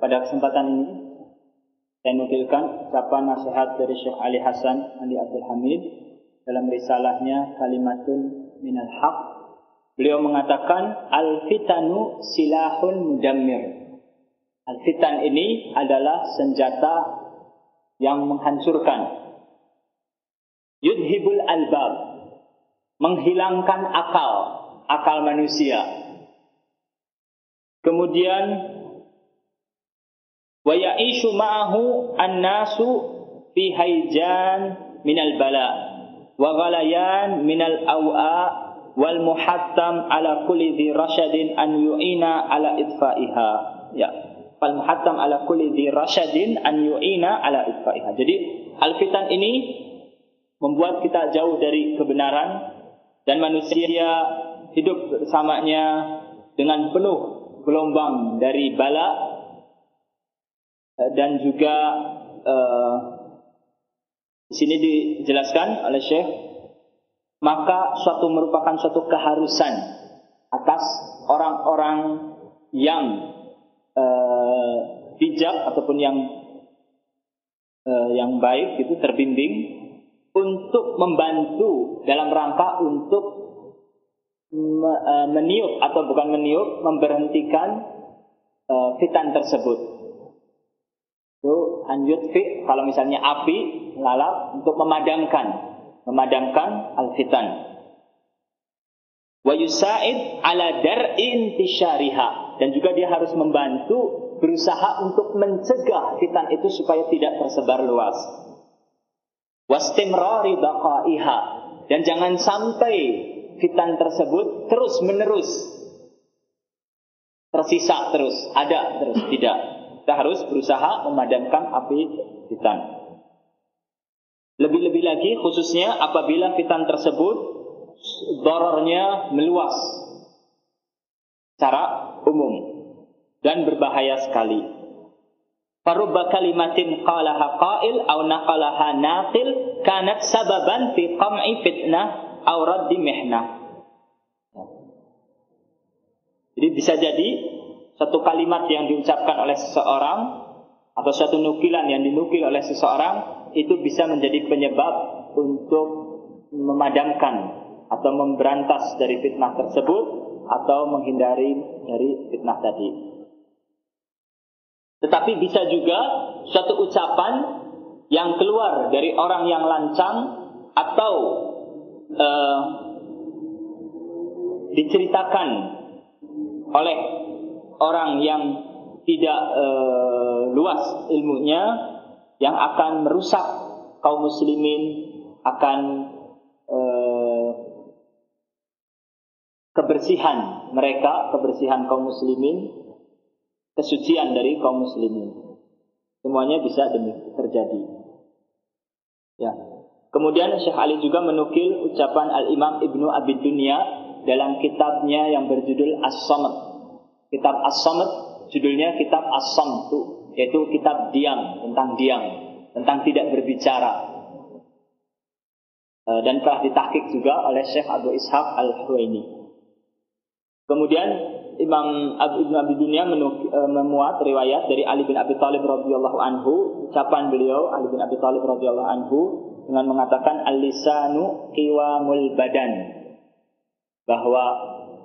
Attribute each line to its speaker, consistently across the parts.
Speaker 1: pada kesempatan ini saya nukilkan ucapan nasihat dari Syekh Ali Hasan Ali Abdul Hamid dalam risalahnya Kalimatun Minal Haq. Beliau mengatakan al-fitanu silahun mudammir. Al-fitan ini adalah senjata yang menghancurkan. Yudhibul albab, menghilangkan akal, akal manusia. Kemudian wa ya'ishu ma'ahu an-nasu fi haijan minal bala wa ghalayan minal aw'a wal muhattam ala kulli dhi rasyadin an yu'ina ala idfa'iha ya fal muhattam ala kulli dhi an yu'ina ala jadi al-fitan ini membuat kita jauh dari kebenaran dan manusia hidup bersamanya dengan penuh gelombang dari bala dan juga uh, di sini dijelaskan oleh Syekh maka suatu merupakan suatu keharusan atas orang-orang yang uh, bijak ataupun yang uh, yang baik itu terbimbing untuk membantu dalam rangka untuk meniup atau bukan meniup memberhentikan uh, fitan tersebut itu anjutfi kalau misalnya api lalap untuk memadamkan memadamkan al-fitan. Wa yusaid ala dar'in tisyariha dan juga dia harus membantu berusaha untuk mencegah fitan itu supaya tidak tersebar luas. Wastimrari baqaiha. Dan jangan sampai fitan tersebut terus menerus tersisa terus ada terus tidak kita harus berusaha memadamkan api fitan. Lebih-lebih lagi khususnya apabila fitan tersebut dorornya meluas secara umum dan berbahaya sekali. Farubba kalimatin qalaha qail aw naqalaha naqil kanat sababan fi qam'i fitnah aw raddi mihnah. Jadi bisa jadi satu kalimat yang diucapkan oleh seseorang atau satu nukilan yang dinukil oleh seseorang itu bisa menjadi penyebab untuk memadamkan atau memberantas dari fitnah tersebut atau menghindari dari fitnah tadi. Tetapi bisa juga suatu ucapan yang keluar dari orang yang lancang atau uh, diceritakan oleh orang yang tidak e, luas ilmunya yang akan merusak kaum muslimin akan e, kebersihan mereka, kebersihan kaum muslimin, kesucian dari kaum muslimin. Semuanya bisa demi terjadi. Ya. Kemudian Syekh Ali juga menukil ucapan Al-Imam Ibnu Abi Dunya dalam kitabnya yang berjudul As-Samad Kitab As-Samad judulnya kitab As-Samtu yaitu kitab diam tentang diam, tentang tidak berbicara. Eh, dan telah ditahkik juga oleh Syekh Abu Ishaq Al-Huwaini. Kemudian Imam Abu Ibn Abi Dunya eh, memuat riwayat dari Ali bin Abi Thalib radhiyallahu anhu, ucapan beliau Ali bin Abi Thalib radhiyallahu anhu dengan mengatakan al-lisanu qiwamul badan bahwa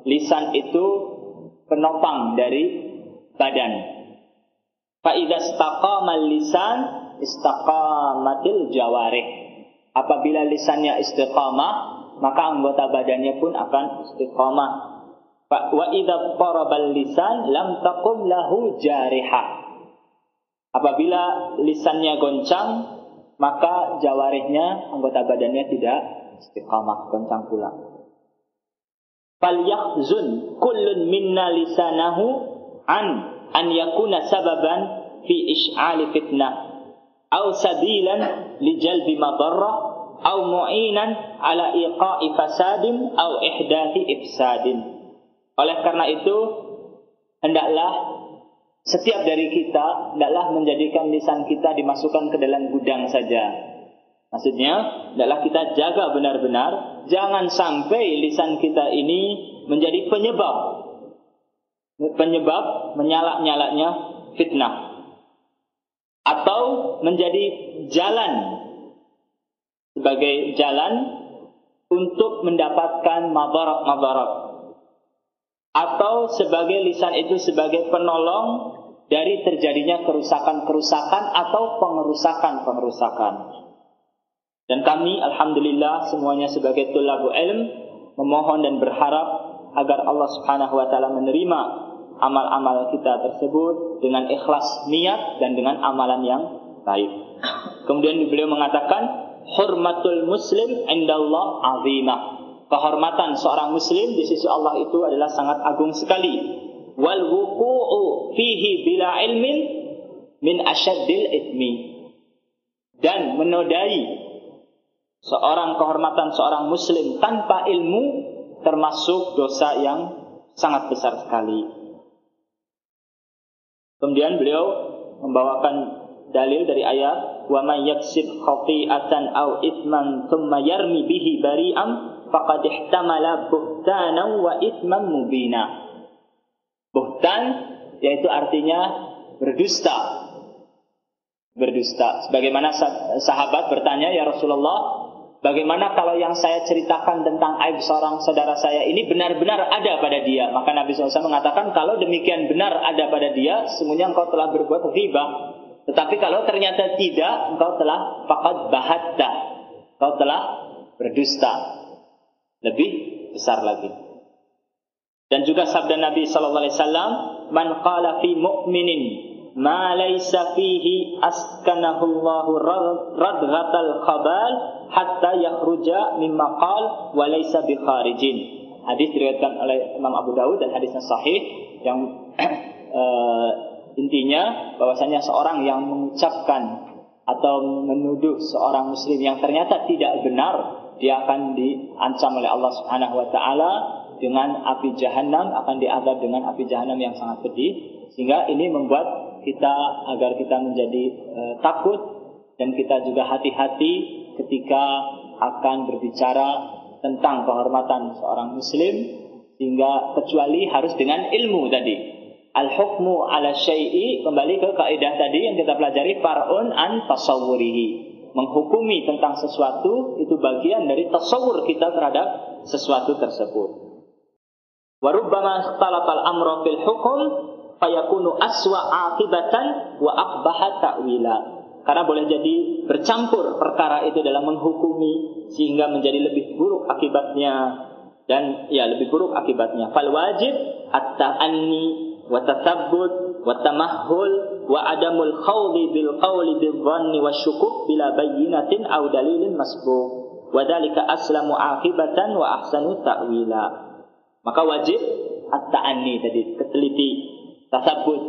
Speaker 1: lisan itu penopang dari badan. Faidah istaqamal lisan istaqamatil jawarih. Apabila lisannya istiqamah, maka anggota badannya pun akan istiqamah. Wa idza qarabal lisan lam taqum lahu jarihah. Apabila lisannya goncang, maka jawarihnya anggota badannya tidak istiqamah, goncang pula kullun minna lisanahu an an yakuna sababan fi fitnah. Sabilan li jalbi mu'inan ala iqa'i fasadin ihdathi oleh karena itu hendaklah setiap dari kita hendaklah menjadikan lisan kita dimasukkan ke dalam gudang saja Maksudnya, adalah kita jaga benar-benar, jangan sampai lisan kita ini menjadi penyebab. Penyebab menyalak-nyalaknya fitnah. Atau menjadi jalan. Sebagai jalan untuk mendapatkan madarat-madarat. Atau sebagai lisan itu sebagai penolong dari terjadinya kerusakan-kerusakan atau pengerusakan-pengerusakan. Dan kami alhamdulillah semuanya sebagai tulabu ilm memohon dan berharap agar Allah Subhanahu wa taala menerima amal-amal kita tersebut dengan ikhlas niat dan dengan amalan yang baik. Kemudian beliau mengatakan hurmatul muslim indallah azimah. Kehormatan seorang muslim di sisi Allah itu adalah sangat agung sekali. Wal fihi bila ilmin min asyaddil itmi. Dan menodai seorang kehormatan seorang muslim tanpa ilmu termasuk dosa yang sangat besar sekali. Kemudian beliau membawakan dalil dari ayat wa may yaksib khati'atan aw ithman thumma yarmi bihi bari'am faqad ihtamala buhtanan wa ithman mubina. Buhtan yaitu artinya berdusta. Berdusta. Sebagaimana sahabat bertanya ya Rasulullah, Bagaimana kalau yang saya ceritakan tentang aib seorang saudara saya ini benar-benar ada pada dia? Maka Nabi SAW mengatakan kalau demikian benar ada pada dia, semuanya engkau telah berbuat riba. Tetapi kalau ternyata tidak, engkau telah fakat bahatta. Engkau telah berdusta. Lebih besar lagi. Dan juga sabda Nabi SAW, Man qala fi mu'minin ma laysa fihi askanahu Allahu radghatal khabal hatta yakhruja mimma qal wa laysa bi kharijin. Hadis diriwayatkan oleh Imam Abu Dawud dan hadisnya sahih yang uh, intinya bahwasanya seorang yang mengucapkan atau menuduh seorang muslim yang ternyata tidak benar dia akan diancam oleh Allah Subhanahu wa taala dengan api jahanam akan diadab dengan api jahanam yang sangat pedih sehingga ini membuat kita agar kita menjadi uh, takut dan kita juga hati-hati ketika akan berbicara tentang kehormatan seorang muslim sehingga kecuali harus dengan ilmu tadi. Al-hukmu ala syai'i kembali ke kaidah tadi yang kita pelajari far'un an tasawwurihi. Menghukumi tentang sesuatu itu bagian dari tasawur kita terhadap sesuatu tersebut. Warubbama talafal amra fil hukum fayakunu aswa akibatan wa akbaha ta'wila. Karena boleh jadi bercampur perkara itu dalam menghukumi sehingga menjadi lebih buruk akibatnya dan ya lebih buruk akibatnya. Fal wajib at-ta'anni wa tathabbut wa tamahhul wa adamul khawli bil qawli bil dhanni wa syukuk bila bayyinatin aw dalilin masbuq. Wa dzalika aslamu akibatan wa ahsanu ta'wila. Maka wajib at-ta'anni tadi keteliti, tasabbut,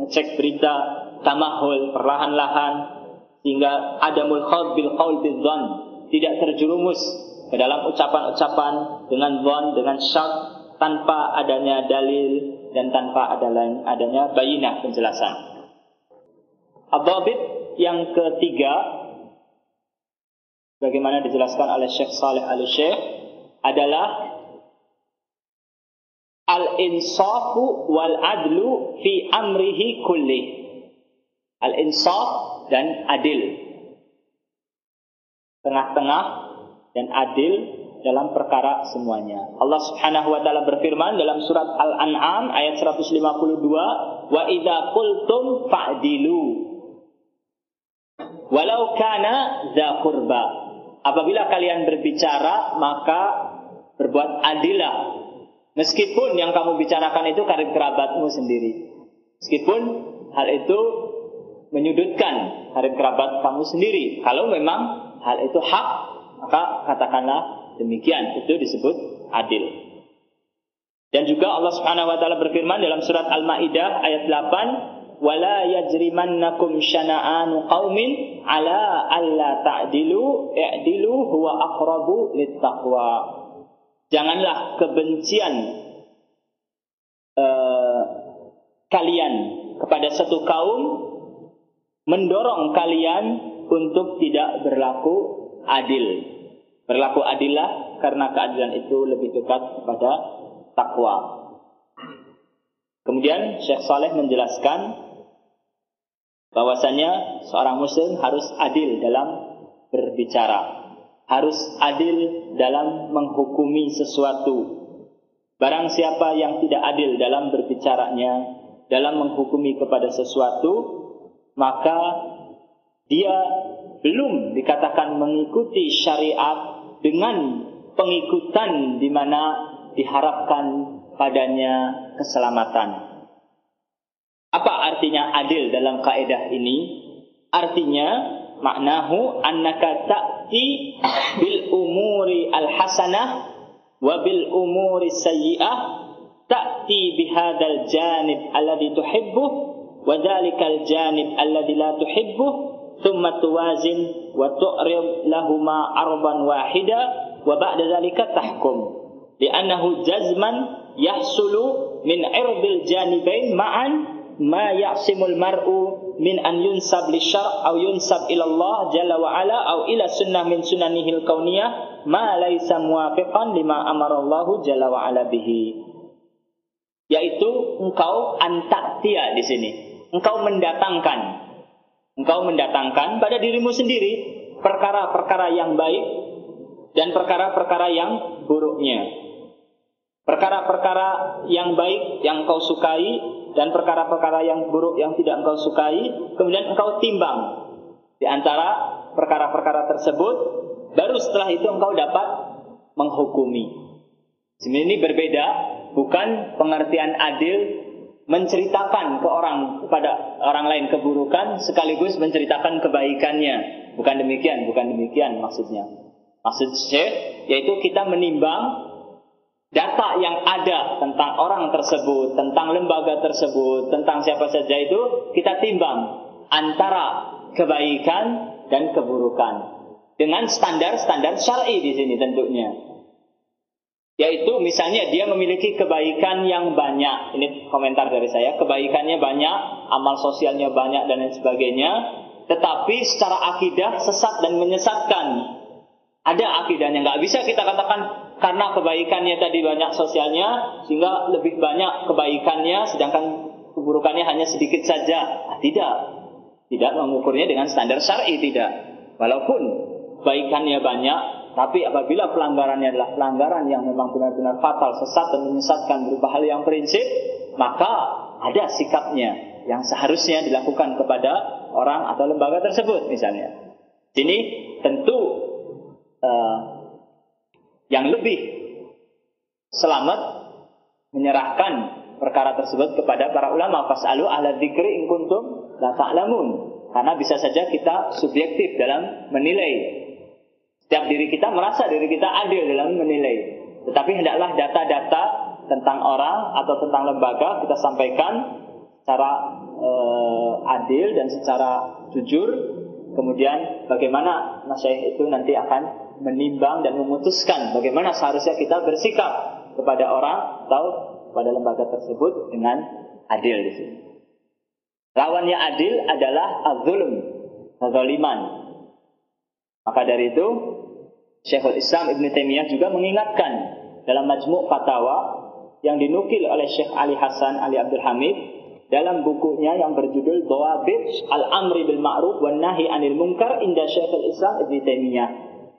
Speaker 1: ngecek berita, tamahul perlahan-lahan sehingga adamul khawd bil qaul bil dhan tidak terjerumus ke dalam ucapan-ucapan dengan dhan dengan syak tanpa adanya dalil dan tanpa adanya, adanya bayinah penjelasan. Ababit yang ketiga bagaimana dijelaskan oleh Syekh Saleh Al-Syekh adalah al-insafu wal adlu fi amrihi kulli. Al-insaf dan adil. Tengah-tengah dan adil dalam perkara semuanya. Allah Subhanahu wa taala berfirman dalam surat Al-An'am ayat 152, "Wa idza qultum fa'dilu walau kana dza qurba." Apabila kalian berbicara, maka berbuat adilah. Meskipun yang kamu bicarakan itu karib kerabatmu sendiri. Meskipun hal itu menyudutkan harib kerabat kamu sendiri. Kalau memang hal itu hak, maka katakanlah demikian. Itu disebut adil. Dan juga Allah Subhanahu wa taala berfirman dalam surat Al-Maidah ayat 8, "Wala yajrimannakum syana'anu qaumin ala alla ta'dilu, i'dilu huwa aqrabu littaqwa." Janganlah kebencian uh, kalian kepada satu kaum mendorong kalian untuk tidak berlaku adil. Berlaku adillah karena keadilan itu lebih dekat kepada takwa. Kemudian Syekh Saleh menjelaskan bahwasanya seorang muslim harus adil dalam berbicara, harus adil dalam menghukumi sesuatu. Barang siapa yang tidak adil dalam berbicaranya, dalam menghukumi kepada sesuatu, maka dia belum dikatakan mengikuti syariat dengan pengikutan di mana diharapkan padanya keselamatan. Apa artinya adil dalam kaidah ini? Artinya maknahu annaka ta'ti يأتي بالأمور الحسنة وبالأمور السيئة تأتي بهذا الجانب الذي تحبه وذلك الجانب الذي لا تحبه ثم توازن وتعرض لهما عرضا واحدا وبعد ذلك تحكم. لأنه جزما يحصل من عرض الجانبين معا ما يعصم المرء min an yunsab li syar' au yunsab ila Allah jalla wa ala au ila sunnah min sunanihil kauniyah ma laisa muwafiqan lima amara Allah jalla wa ala bihi. Yaitu engkau antaktia di sini. Engkau mendatangkan. Engkau mendatangkan pada dirimu sendiri perkara-perkara yang baik dan perkara-perkara yang buruknya. Perkara-perkara yang baik yang engkau sukai dan perkara-perkara yang buruk yang tidak engkau sukai, kemudian engkau timbang di antara perkara-perkara tersebut, baru setelah itu engkau dapat menghukumi. Sebenarnya ini berbeda, bukan pengertian adil menceritakan ke orang kepada orang lain keburukan sekaligus menceritakan kebaikannya. Bukan demikian, bukan demikian maksudnya. Maksud Syekh yaitu kita menimbang data yang ada tentang orang tersebut, tentang lembaga tersebut, tentang siapa saja itu kita timbang antara kebaikan dan keburukan dengan standar-standar syar'i di sini tentunya. Yaitu misalnya dia memiliki kebaikan yang banyak. Ini komentar dari saya. Kebaikannya banyak, amal sosialnya banyak dan lain sebagainya. Tetapi secara akidah sesat dan menyesatkan. Ada akidahnya. Nggak bisa kita katakan karena kebaikannya tadi banyak sosialnya sehingga lebih banyak kebaikannya sedangkan keburukannya hanya sedikit saja. Nah, tidak. Tidak mengukurnya dengan standar syar'i tidak. Walaupun kebaikannya banyak, tapi apabila pelanggarannya adalah pelanggaran yang memang benar-benar fatal, sesat dan menyesatkan berupa hal yang prinsip, maka ada sikapnya yang seharusnya dilakukan kepada orang atau lembaga tersebut misalnya. Ini tentu uh, yang lebih selamat menyerahkan perkara tersebut kepada para ulama. Fasalu ahla dzikri in kuntum la ta'lamun. Karena bisa saja kita subjektif dalam menilai. Setiap diri kita merasa diri kita adil dalam menilai. Tetapi hendaklah data-data tentang orang atau tentang lembaga kita sampaikan secara uh, adil dan secara jujur. Kemudian bagaimana masyayikh itu nanti akan menimbang dan memutuskan bagaimana seharusnya kita bersikap kepada orang atau pada lembaga tersebut dengan adil di sini. Lawannya adil adalah az-zulm, kezaliman. Maka dari itu Syekhul Islam Ibn Taimiyah juga mengingatkan dalam majmuk fatwa yang dinukil oleh Syekh Ali Hasan Ali Abdul Hamid dalam bukunya yang berjudul Dawabit Al-Amri bil Ma'ruf wan Nahi Anil Munkar inda Syekhul Islam Ibn Taimiyah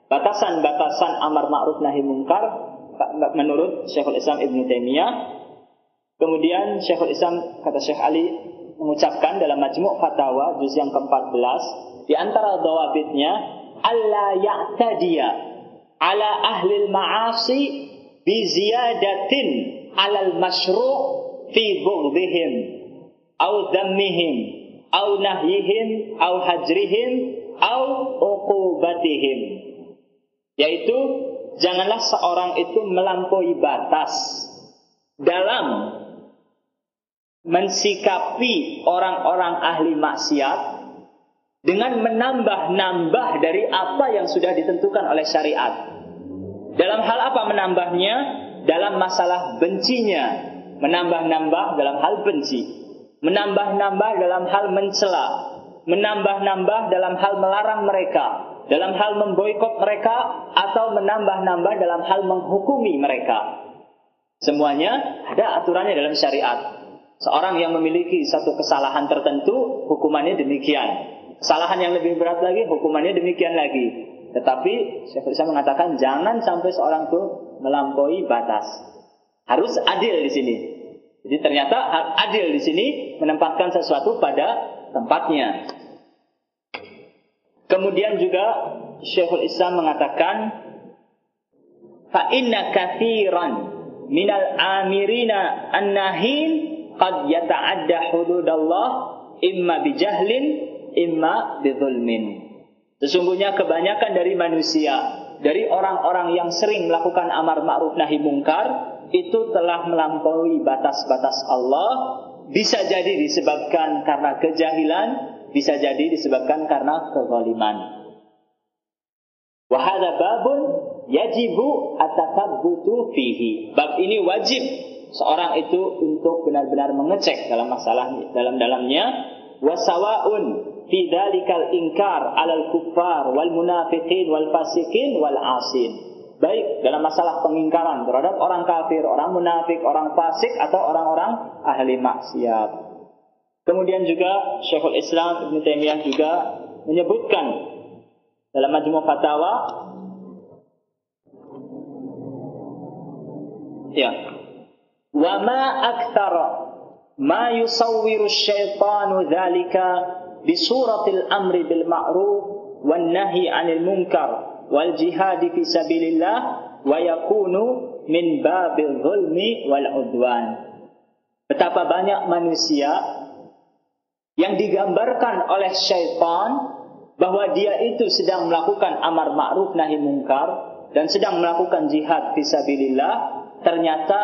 Speaker 1: batasan-batasan amar ma'ruf nahi mungkar menurut Syekhul Islam Ibn Taimiyah. Kemudian Syekhul Islam kata Syekh Ali mengucapkan dalam majmuk fatwa juz yang ke-14 di antara dawabitnya alla ya'tadiya ala ahli ma'asi bi ziyadatin ala al-masyru' fi bughdihim au dhammihim au nahyihim au hajrihim au uqubatihim yaitu janganlah seorang itu melampaui batas dalam mensikapi orang-orang ahli maksiat dengan menambah-nambah dari apa yang sudah ditentukan oleh syariat. Dalam hal apa menambahnya? Dalam masalah bencinya, menambah-nambah dalam hal benci, menambah-nambah dalam hal mencela, menambah-nambah dalam hal melarang mereka, dalam hal memboikot mereka atau menambah-nambah dalam hal menghukumi mereka. Semuanya ada aturannya dalam syariat. Seorang yang memiliki satu kesalahan tertentu, hukumannya demikian. Kesalahan yang lebih berat lagi, hukumannya demikian lagi. Tetapi Syekh Islam mengatakan jangan sampai seorang itu melampaui batas. Harus adil di sini. Jadi ternyata adil di sini menempatkan sesuatu pada tempatnya. Kemudian juga Syekhul Islam mengatakan fa inna katsiran minal amirina an-nahin qad yata'adda hududallah imma bijahlin imma bidzulmin. Sesungguhnya kebanyakan dari manusia, dari orang-orang yang sering melakukan amar ma'ruf nahi mungkar itu telah melampaui batas-batas Allah, bisa jadi disebabkan karena kejahilan, bisa jadi disebabkan karena kezaliman. Wahada babun yajibu atakabbutu fihi. Bab ini wajib seorang itu untuk benar-benar mengecek dalam masalah dalam dalamnya wasawaun fi dzalikal inkar alal kuffar wal munafiqin wal fasikin wal asin. Baik dalam masalah pengingkaran terhadap orang kafir, orang munafik, orang fasik atau orang-orang ahli maksiat. Kemudian juga Syekhul Islam Ibn Taimiyah juga menyebutkan dalam Majmu' Fatawa ya wa ma aktsara ma yusawwiru syaitanu dzalika bi suratil amri bil ma'ruf wan nahi 'anil munkar wal jihad fi sabilillah wa yakunu min babil zulmi wal udwan. Betapa banyak manusia yang digambarkan oleh syaitan bahwa dia itu sedang melakukan amar ma'ruf nahi mungkar dan sedang melakukan jihad fisabilillah ternyata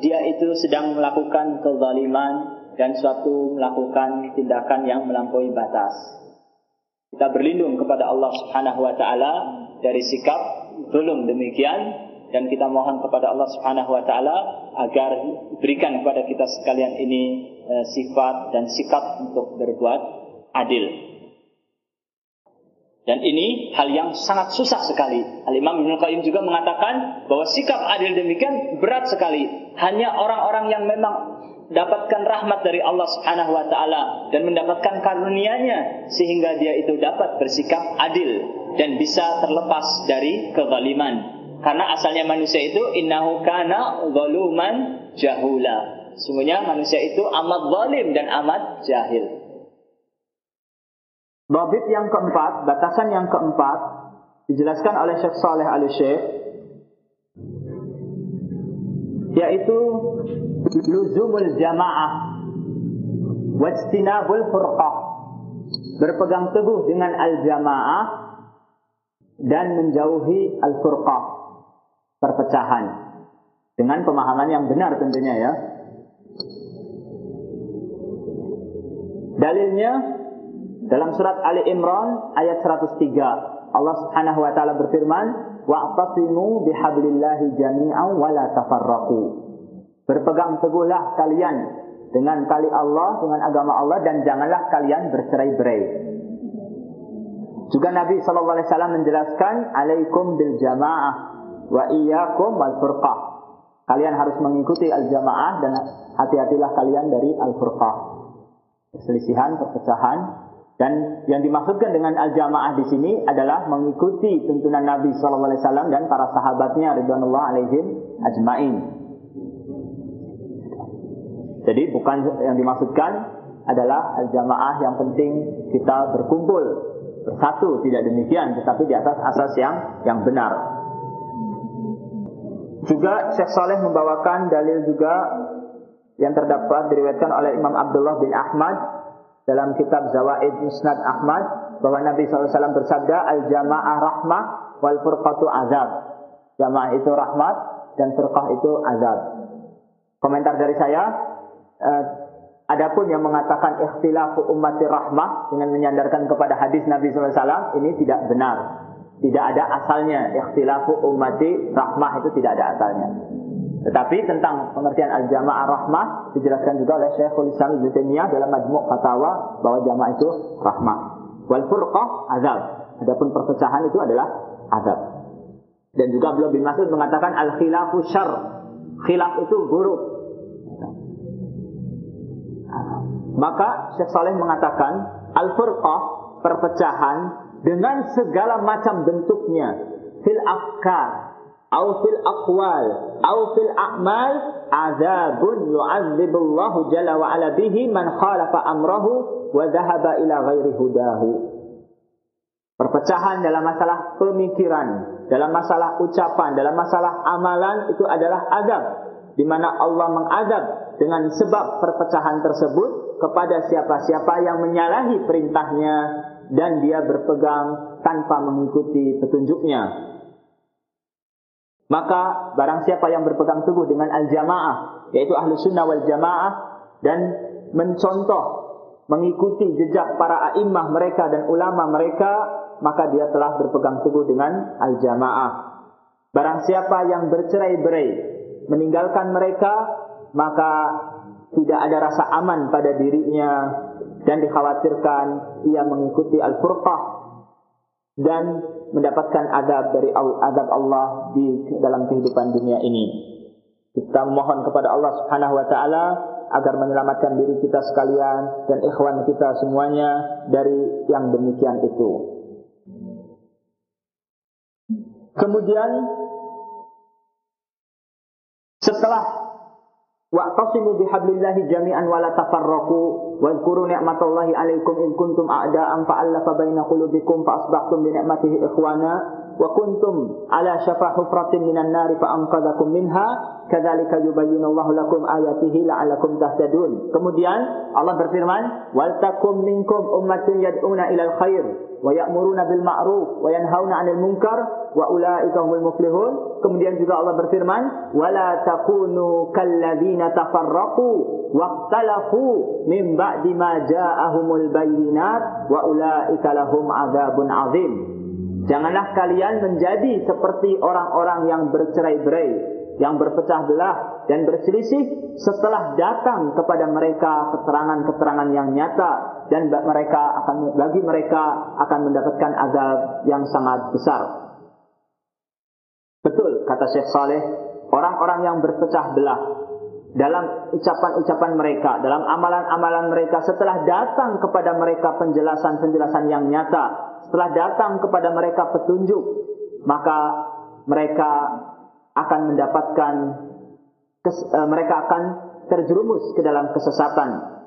Speaker 1: dia itu sedang melakukan kezaliman dan suatu melakukan tindakan yang melampaui batas. Kita berlindung kepada Allah Subhanahu wa taala dari sikap zulum demikian dan kita mohon kepada Allah Subhanahu wa taala agar berikan kepada kita sekalian ini e, sifat dan sikap untuk berbuat adil. Dan ini hal yang sangat susah sekali. Al-Imam Ibn Qayyim juga mengatakan bahwa sikap adil demikian berat sekali. Hanya orang-orang yang memang dapatkan rahmat dari Allah Subhanahu wa taala dan mendapatkan karunia-Nya sehingga dia itu dapat bersikap adil dan bisa terlepas dari kezaliman. Karena asalnya manusia itu innahu kana zaluman jahula. Sungguhnya manusia itu amat zalim dan amat jahil. Babit yang keempat, batasan yang keempat dijelaskan oleh Syekh Saleh Al Syekh yaitu luzumul jamaah wajtinabul furqah berpegang teguh dengan al jamaah dan menjauhi al furqah perpecahan dengan pemahaman yang benar tentunya ya dalilnya dalam surat Ali Imran ayat 103, Allah Subhanahu wa taala berfirman, "Wa'tasimu bihablillahi jami'an wa la tafarraqu." Berpegang teguhlah kalian dengan kali Allah, dengan agama Allah dan janganlah kalian bercerai-berai. Juga Nabi sallallahu alaihi wasallam menjelaskan, "Alaikum bil jamaah wa iyyakum wal furqah." Kalian harus mengikuti al-jamaah dan hati-hatilah kalian dari al-furqah. Perselisihan, perpecahan dan yang dimaksudkan dengan al-jamaah di sini adalah mengikuti tuntunan Nabi wasallam dan para sahabatnya ridwanullah alaihim ajmain. Jadi bukan yang dimaksudkan adalah al-jamaah yang penting kita berkumpul bersatu tidak demikian tetapi di atas asas yang yang benar. Juga Syekh Saleh membawakan dalil juga yang terdapat diriwayatkan oleh Imam Abdullah bin Ahmad dalam kitab Zawaid Musnad Ahmad bahwa Nabi SAW bersabda al-jamaah rahmah wal furqatu azab. Jamaah itu rahmat dan furqah itu azab. Komentar dari saya, eh, adapun yang mengatakan ikhtilafu ummati rahmah dengan menyandarkan kepada hadis Nabi SAW ini tidak benar. Tidak ada asalnya ikhtilafu ummati rahmah itu tidak ada asalnya. Tetapi tentang pengertian al-jamaah rahmah dijelaskan juga oleh Syekhul Islam Ibnu Taimiyah dalam Majmu' Fatawa bahwa jamaah itu rahmah. Wal furqah azab. Adapun perpecahan itu adalah azab. Dan juga beliau bin Mas'ud mengatakan al-khilafu syarr. Khilaf itu buruk. Maka Syekh Saleh mengatakan al-furqah perpecahan dengan segala macam bentuknya. Fil afkar au fil aqwal au fil a'mal azabun yu'adzibullahu jalla wa ala bihi man khalafa amrahu wa dhahaba ila ghairi hudahu. Perpecahan dalam masalah pemikiran dalam masalah ucapan dalam masalah amalan itu adalah azab. Di mana Allah mengadab dengan sebab perpecahan tersebut kepada siapa-siapa yang menyalahi perintahnya dan dia berpegang tanpa mengikuti petunjuknya maka barang siapa yang berpegang teguh dengan al-jamaah, yaitu ahlu sunnah wal jamaah, dan mencontoh, mengikuti jejak para a'immah mereka dan ulama mereka, maka dia telah berpegang teguh dengan al-jamaah. Barang siapa yang bercerai-berai, meninggalkan mereka, maka tidak ada rasa aman pada dirinya dan dikhawatirkan ia mengikuti al-furqah dan mendapatkan adab dari adab Allah di dalam kehidupan dunia ini. Kita mohon kepada Allah Subhanahu wa taala agar menyelamatkan diri kita sekalian dan ikhwan kita semuanya dari yang demikian itu. Kemudian setelah Wa'tasimu bihablillahi jami'an wa la tafarraqu wa dhkuru ni'matallahi 'alaikum in kuntum a'da'an fa'alafa baina qulubikum fa asbahtum bi ni'matihi ikhwana wa kuntum 'ala shafa hufratin minan nari fa anqadhakum minha kadzalika yubayyinullahu lakum ayatihi la'allakum tahtadun. Kemudian Allah berfirman, "Wal takum minkum ummatun yad'una khair wa ya'muruna bil ma'ruf wa yanhauna 'anil munkar wa ulaika humul muflihun. Kemudian juga Allah berfirman, "Wala takunu kalladzina tafarraqu min ma ja'ahumul bayyinat wa ulaika lahum adzabun azim." Janganlah kalian menjadi seperti orang-orang yang bercerai-berai, yang berpecah belah dan berselisih setelah datang kepada mereka keterangan-keterangan yang nyata dan mereka akan bagi mereka akan mendapatkan azab yang sangat besar. Betul kata Syekh Saleh, orang-orang yang berpecah belah dalam ucapan-ucapan mereka, dalam amalan-amalan mereka setelah datang kepada mereka penjelasan-penjelasan yang nyata, setelah datang kepada mereka petunjuk, maka mereka akan mendapatkan eh, mereka akan terjerumus ke dalam kesesatan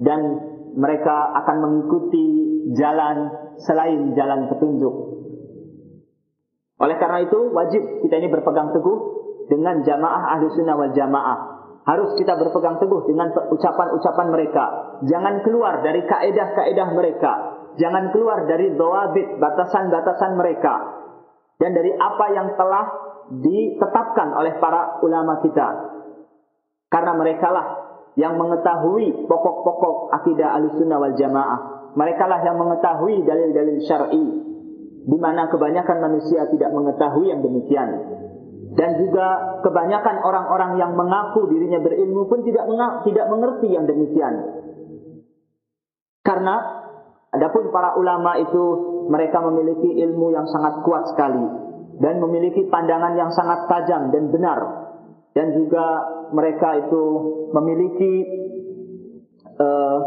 Speaker 1: dan mereka akan mengikuti jalan selain jalan petunjuk. Oleh karena itu wajib kita ini berpegang teguh dengan jamaah ahli sunnah wal jamaah. Harus kita berpegang teguh dengan ucapan-ucapan mereka. Jangan keluar dari kaedah-kaedah mereka. Jangan keluar dari doabit, batasan-batasan mereka. Dan dari apa yang telah ditetapkan oleh para ulama kita. Karena mereka lah yang mengetahui pokok-pokok akidah ahli sunnah wal jamaah. Mereka lah yang mengetahui dalil-dalil syar'i di mana kebanyakan manusia tidak mengetahui yang demikian. Dan juga kebanyakan orang-orang yang mengaku dirinya berilmu pun tidak tidak mengerti yang demikian. Karena adapun para ulama itu mereka memiliki ilmu yang sangat kuat sekali dan memiliki pandangan yang sangat tajam dan benar dan juga mereka itu memiliki uh,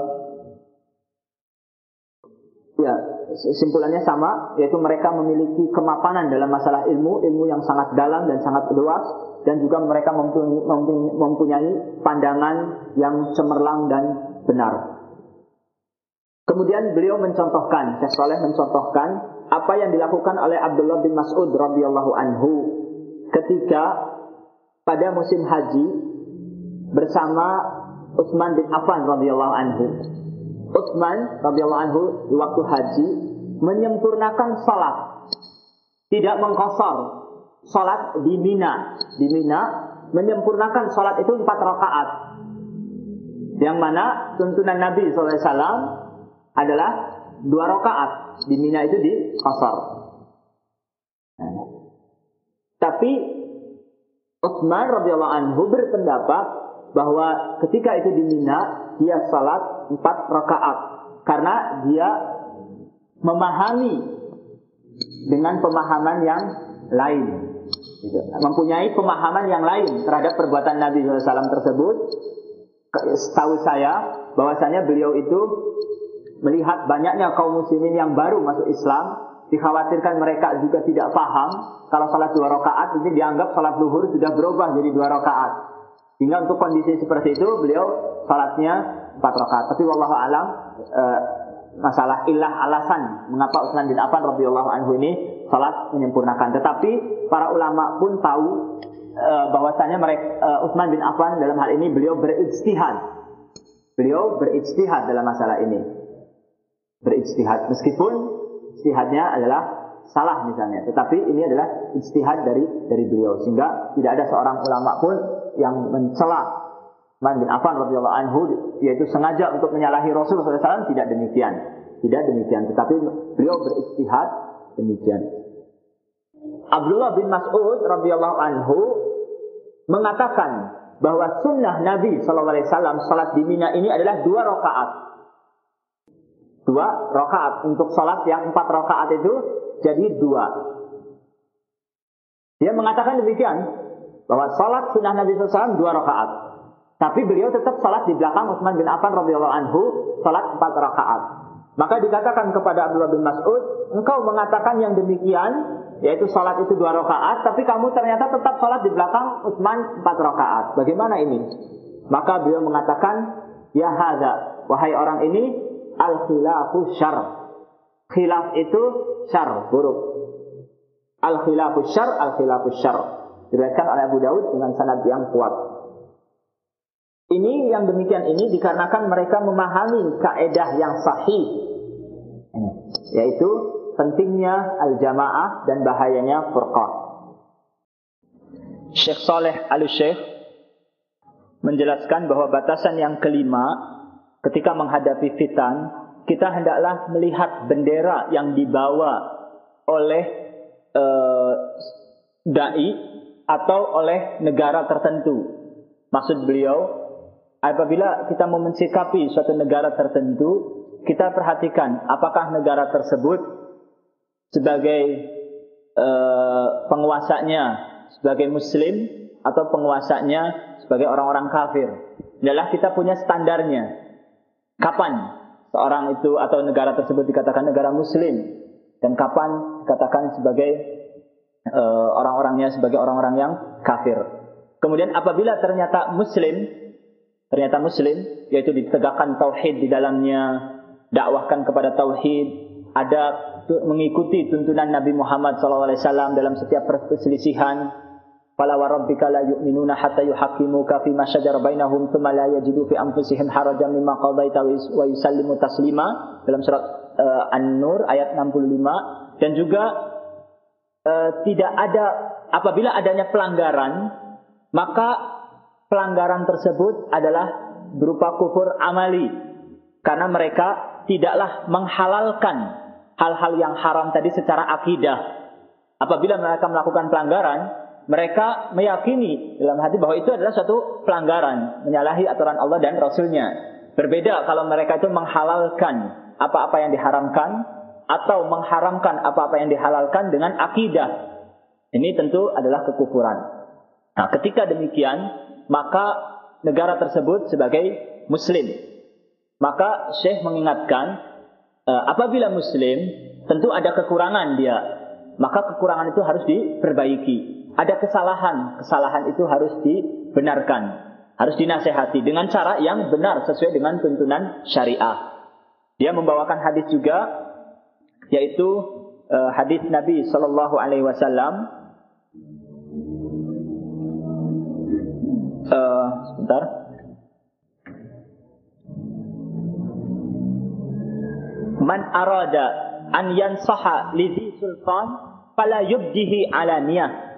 Speaker 1: simpulannya sama, yaitu mereka memiliki kemapanan dalam masalah ilmu, ilmu yang sangat dalam dan sangat luas, dan juga mereka mempunyai, pandangan yang cemerlang dan benar. Kemudian beliau mencontohkan, Syekh mencontohkan apa yang dilakukan oleh Abdullah bin Mas'ud radhiyallahu anhu ketika pada musim haji bersama Utsman bin Affan radhiyallahu anhu. Utsman radhiyallahu anhu di waktu haji menyempurnakan salat. Tidak mengkosor salat di Mina. Di Mina menyempurnakan salat itu empat rakaat. Yang mana tuntunan Nabi SAW adalah dua rakaat. Di Mina itu di kosor. Tapi Utsman radhiyallahu anhu berpendapat bahwa ketika itu di Mina dia salat empat rakaat karena dia memahami dengan pemahaman yang lain. Mempunyai pemahaman yang lain terhadap perbuatan Nabi SAW tersebut setahu saya bahwasanya beliau itu melihat banyaknya kaum muslimin yang baru masuk Islam, dikhawatirkan mereka juga tidak paham kalau salat dua rakaat ini dianggap salat duhur sudah berubah jadi dua rakaat. Sehingga untuk kondisi seperti itu beliau salatnya empat rakaat. Tapi wallahu alam e, masalah ilah alasan mengapa Utsman bin Affan radhiyallahu anhu ini salat menyempurnakan. Tetapi para ulama pun tahu e, bahwasanya mereka e, Utsman bin Affan dalam hal ini beliau berijtihad. Beliau berijtihad dalam masalah ini. Berijtihad meskipun ijtihadnya adalah salah misalnya, tetapi ini adalah ijtihad dari dari beliau sehingga tidak ada seorang ulama pun yang mencela Man bin Affan radhiyallahu anhu yaitu sengaja untuk menyalahi Rasul SAW tidak demikian. Tidak demikian, tetapi beliau berijtihad demikian. Abdullah bin Mas'ud radhiyallahu anhu mengatakan bahwa sunnah Nabi Shallallahu Alaihi Wasallam salat di Mina ini adalah dua rakaat. Dua rakaat untuk salat yang empat rakaat itu jadi dua. Dia mengatakan demikian bahwa salat sunnah Nabi SAW dua rakaat. Tapi beliau tetap salat di belakang Utsman bin Affan radhiyallahu anhu salat empat rakaat. Maka dikatakan kepada Abdullah bin Mas'ud, engkau mengatakan yang demikian, yaitu salat itu dua rakaat, tapi kamu ternyata tetap salat di belakang Utsman empat rakaat. Bagaimana ini? Maka beliau mengatakan, ya hada, wahai orang ini, al khilafu syar. Khilaf itu syar, buruk. Al khilafu syar, al khilafu syar. Diriwayatkan oleh Abu Daud dengan sanad yang kuat. Ini yang demikian ini dikarenakan mereka memahami kaedah yang sahih. Yaitu pentingnya al-jamaah dan bahayanya furqah. Syekh Saleh Al-Syekh menjelaskan bahwa batasan yang kelima ketika menghadapi fitan kita hendaklah melihat bendera yang dibawa oleh uh, dai atau oleh negara tertentu. Maksud beliau apabila kita mau mensikapi suatu negara tertentu, kita perhatikan apakah negara tersebut sebagai uh, penguasanya sebagai muslim atau penguasanya sebagai orang-orang kafir. Adalah kita punya standarnya. Kapan seorang itu atau negara tersebut dikatakan negara muslim dan kapan dikatakan sebagai uh, orang-orangnya sebagai orang-orang yang kafir. Kemudian apabila ternyata muslim ternyata muslim yaitu ditegakkan tauhid di dalamnya dakwahkan kepada tauhid ada mengikuti tuntunan Nabi Muhammad SAW dalam setiap perselisihan fala wa rabbika la yu'minuna hatta yuhaqqimuka fi ma bainahum thumma la yajidu fi anfusihim harajan mimma qadaita wa yusallimu taslima dalam surat uh, An-Nur ayat 65 dan juga uh, tidak ada apabila adanya pelanggaran maka pelanggaran tersebut adalah berupa kufur amali karena mereka tidaklah menghalalkan hal-hal yang haram tadi secara akidah. Apabila mereka melakukan pelanggaran, mereka meyakini dalam hati bahwa itu adalah suatu pelanggaran, menyalahi aturan Allah dan Rasulnya. Berbeda kalau mereka itu menghalalkan apa-apa yang diharamkan atau mengharamkan apa-apa yang dihalalkan dengan akidah. Ini tentu adalah kekufuran. Nah, ketika demikian, maka negara tersebut sebagai muslim. Maka Syekh mengingatkan eh, apabila muslim tentu ada kekurangan dia. Maka kekurangan itu harus diperbaiki. Ada kesalahan, kesalahan itu harus dibenarkan, harus dinasehati dengan cara yang benar sesuai dengan tuntunan syariah. Dia membawakan hadis juga yaitu uh, hadis Nabi Shallallahu alaihi wasallam uh, sebentar. Man arada an yansaha lidhi sultan fala yubdihi alaniyah